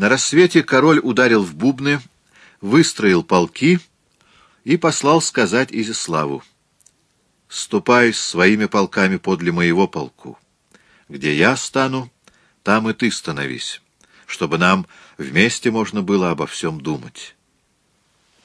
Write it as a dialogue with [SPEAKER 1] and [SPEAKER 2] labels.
[SPEAKER 1] На рассвете король ударил в бубны, выстроил полки и послал сказать Изиславу. «Ступай с своими полками подле моего полку. Где я стану, там и ты становись, чтобы нам вместе можно было обо всем думать».